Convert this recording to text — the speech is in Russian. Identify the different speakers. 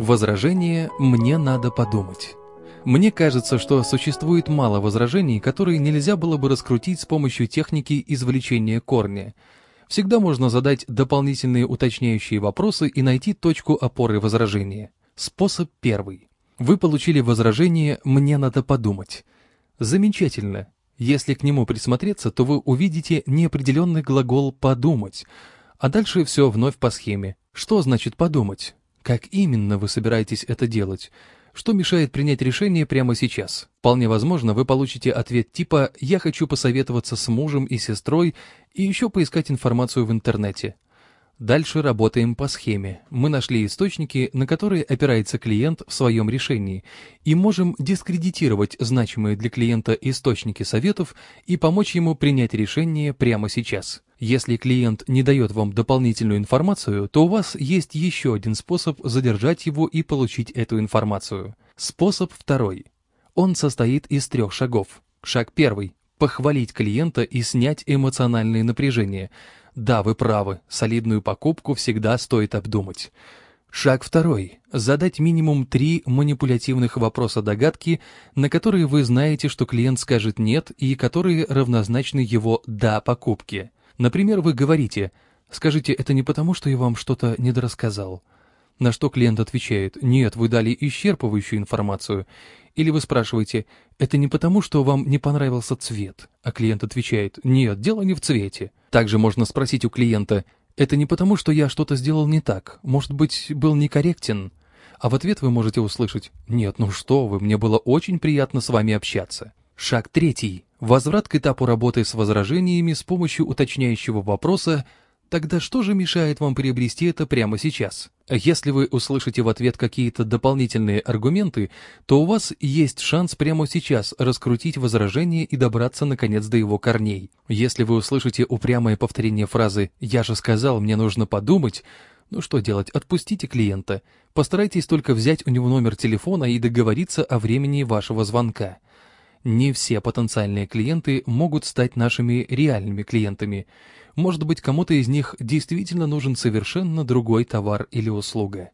Speaker 1: Возражение «мне надо подумать». Мне кажется, что существует мало возражений, которые нельзя было бы раскрутить с помощью техники извлечения корня. Всегда можно задать дополнительные уточняющие вопросы и найти точку опоры возражения. Способ первый. Вы получили возражение «мне надо подумать». Замечательно. Если к нему присмотреться, то вы увидите неопределенный глагол «подумать», а дальше все вновь по схеме. Что значит «подумать»? Как именно вы собираетесь это делать? Что мешает принять решение прямо сейчас? Вполне возможно, вы получите ответ типа «Я хочу посоветоваться с мужем и сестрой и еще поискать информацию в интернете». Дальше работаем по схеме. Мы нашли источники, на которые опирается клиент в своем решении, и можем дискредитировать значимые для клиента источники советов и помочь ему принять решение прямо сейчас. Если клиент не дает вам дополнительную информацию, то у вас есть еще один способ задержать его и получить эту информацию. Способ второй. Он состоит из трех шагов. Шаг первый – похвалить клиента и снять эмоциональное напряжение. Да, вы правы, солидную покупку всегда стоит обдумать. Шаг второй. Задать минимум три манипулятивных вопроса-догадки, на которые вы знаете, что клиент скажет «нет» и которые равнозначны его «да» покупке. Например, вы говорите «Скажите, это не потому, что я вам что-то недорассказал?» На что клиент отвечает «Нет, вы дали исчерпывающую информацию». Или вы спрашиваете «Это не потому, что вам не понравился цвет?» А клиент отвечает «Нет, дело не в цвете». Также можно спросить у клиента «Это не потому, что я что-то сделал не так? Может быть, был некорректен?» А в ответ вы можете услышать «Нет, ну что вы, мне было очень приятно с вами общаться». Шаг третий. Возврат к этапу работы с возражениями с помощью уточняющего вопроса Тогда что же мешает вам приобрести это прямо сейчас? Если вы услышите в ответ какие-то дополнительные аргументы, то у вас есть шанс прямо сейчас раскрутить возражение и добраться наконец до его корней. Если вы услышите упрямое повторение фразы «я же сказал, мне нужно подумать», ну что делать, отпустите клиента. Постарайтесь только взять у него номер телефона и договориться о времени вашего звонка не все потенциальные клиенты могут стать нашими реальными клиентами. Может быть, кому-то из них действительно нужен совершенно другой товар или услуга.